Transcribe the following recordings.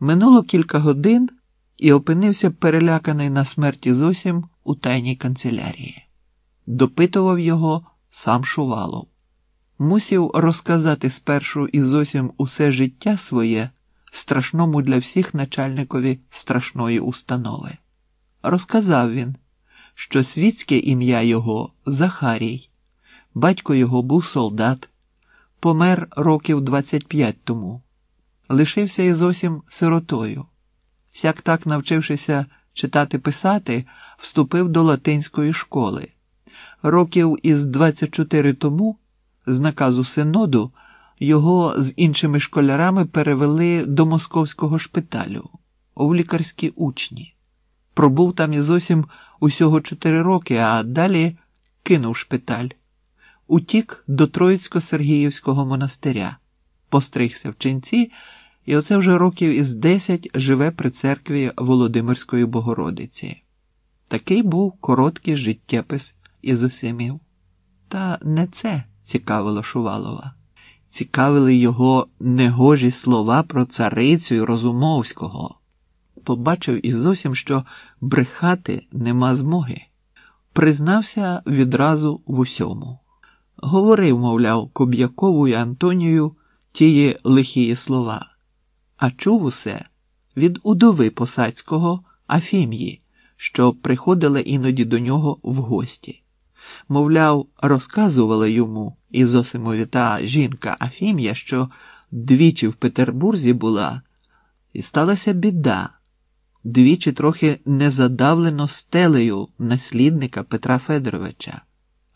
Минуло кілька годин і опинився переляканий на смерті зовсім у тайній канцелярії. Допитував його сам Шувалов. Мусів розказати спершу і зовсім усе життя своє страшному для всіх начальникові страшної установи. Розказав він, що світське ім'я його Захарій, батько його був солдат, помер років 25 тому, лишився і зовсім сиротою. Сяк так, навчившися читати писати, вступив до латинської школи. Років із 24 тому, з наказу синоду, його з іншими школярами перевели до московського шпиталю у лікарські учні. Пробув там і зовсім усього чотири роки, а далі кинув шпиталь. Утік до Троїцько-Сергіївського монастиря, постригся в ченці, і оце вже років із десять живе при церкві Володимирської Богородиці. Такий був короткий життєпис із усімів. Та не це цікавило Шувалова. Цікавили його негожі слова про царицю і Розумовського. Побачив і зовсім, що брехати нема змоги. Признався відразу в усьому. Говорив, мовляв, Коб'якову і Антонію тії лихії слова, а чув усе від удови посадського Афім'ї, що приходила іноді до нього в гості. Мовляв, розказувала йому і Зосимові та жінка Афім'я, що двічі в Петербурзі була, і сталася біда, двічі трохи незадавлено стелею наслідника Петра Федоровича,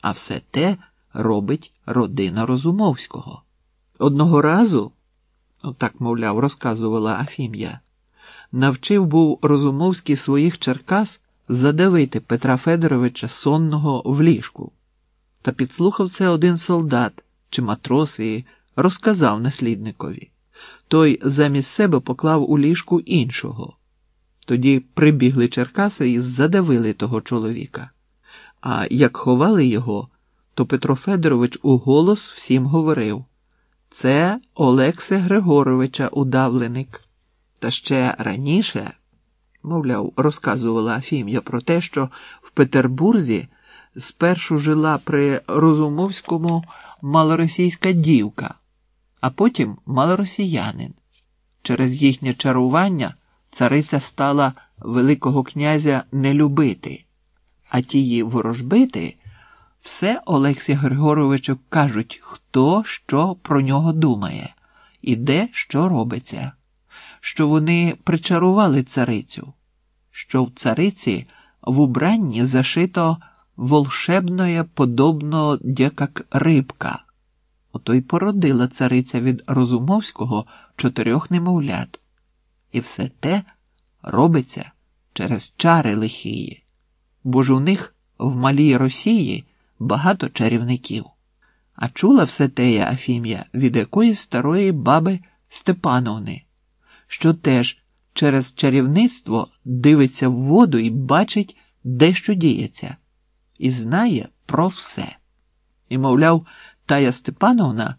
а все те робить родина Розумовського. Одного разу, так, мовляв, розказувала Афім'я, навчив був Розумовський своїх Черкас задавити Петра Федоровича сонного в ліжку. Та підслухав це один солдат чи матрос і розказав наслідникові. Той замість себе поклав у ліжку іншого. Тоді прибігли Черкаси і задавили того чоловіка. А як ховали його, то Петро Федорович у голос всім говорив: Це Олексе Григоровича удавленик. Та ще раніше, мовляв, розказувала Афім'я про те, що в Петербурзі спершу жила при Розумовському малоросійська дівка, а потім малоросіянин. Через їхнє чарування цариця стала Великого князя не любити, а тії ворожбити все Олексі Григоровичу кажуть, хто що про нього думає і де що робиться, що вони причарували царицю, що в цариці в убранні зашито волшебное подобно як рибка. Ото й породила цариця від Розумовського чотирьох немовлят. І все те робиться через чари лихії, бо ж у них в малій Росії багато чарівників. А чула все тея Афім'я від якоїсь старої баби Степановни, що теж через чарівництво дивиться в воду і бачить, де що діється, і знає про все. І, мовляв, Тая Степановна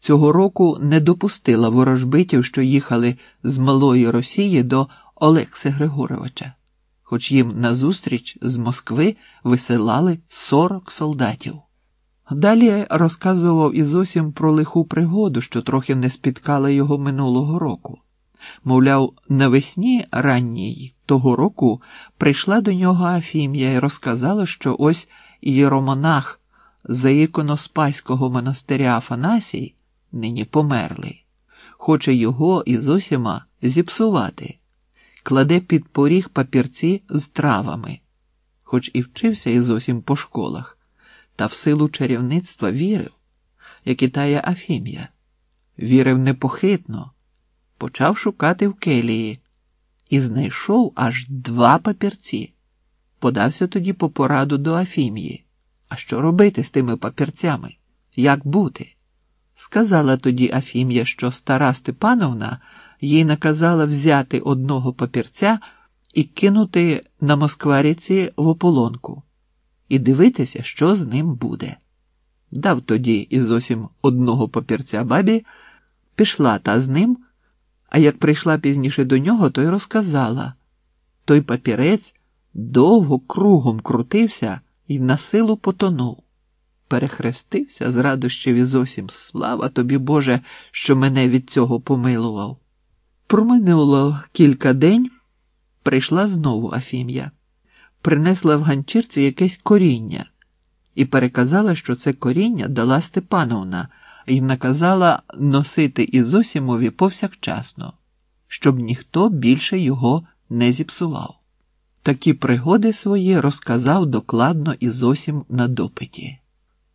цього року не допустила ворожбитів, що їхали з малої Росії до Олекси Григоровича, хоч їм назустріч з Москви висилали 40 солдатів. Далі розказував і зовсім про лиху пригоду, що трохи не спіткала його минулого року. Мовляв, навесні ранній того року прийшла до нього Афім'я і розказала, що ось єромонах за іконоспаського монастиря Афанасій нині померлий, хоче його і зосіма зіпсувати, кладе під поріг папірці з травами, хоч і вчився і зовсім по школах, та в силу чарівництва вірив, як і тая Афім'я, вірив непохитно, почав шукати в келії і знайшов аж два папірці. Подався тоді по пораду до Афім'ї. А що робити з тими папірцями? Як бути? Сказала тоді Афім'я, що стара Степановна їй наказала взяти одного папірця і кинути на Москваріці в ополонку і дивитися, що з ним буде. Дав тоді і зовсім одного папірця бабі, пішла та з ним, а як прийшла пізніше до нього, то й розказала. Той папірець довго кругом крутився і на силу потонув. Перехрестився з радощів і зовсім слава тобі, Боже, що мене від цього помилував. Проминуло кілька день, прийшла знову Афім'я, принесла в ганчірці якесь коріння і переказала, що це коріння дала Степановна і наказала носити Ізосімові повсякчасно, щоб ніхто більше його не зіпсував. Такі пригоди свої розказав докладно Ізосім на допиті.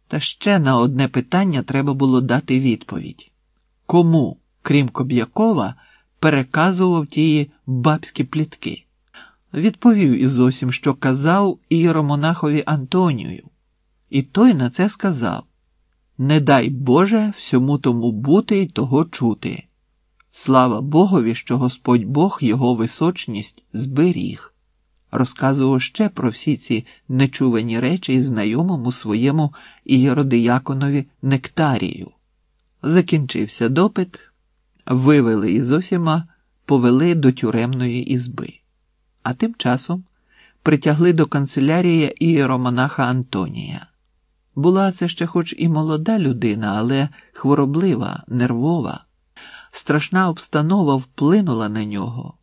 Та ще на одне питання треба було дати відповідь кому, крім Коб'якова, переказував тії бабські плітки. Відповів Ізосім, що казав ієромонахові Антонію, і той на це сказав Не дай Боже всьому тому бути й того чути. Слава Богові, що Господь Бог його височність зберіг. Розказував ще про всі ці нечувані речі і знайомому своєму ієродияконові Нектарію. Закінчився допит, вивели із Осіма, повели до тюремної ізби, а тим часом притягли до канцелярії ієромонаха Антонія. Була це ще хоч і молода людина, але хвороблива, нервова, страшна обстанова вплинула на нього.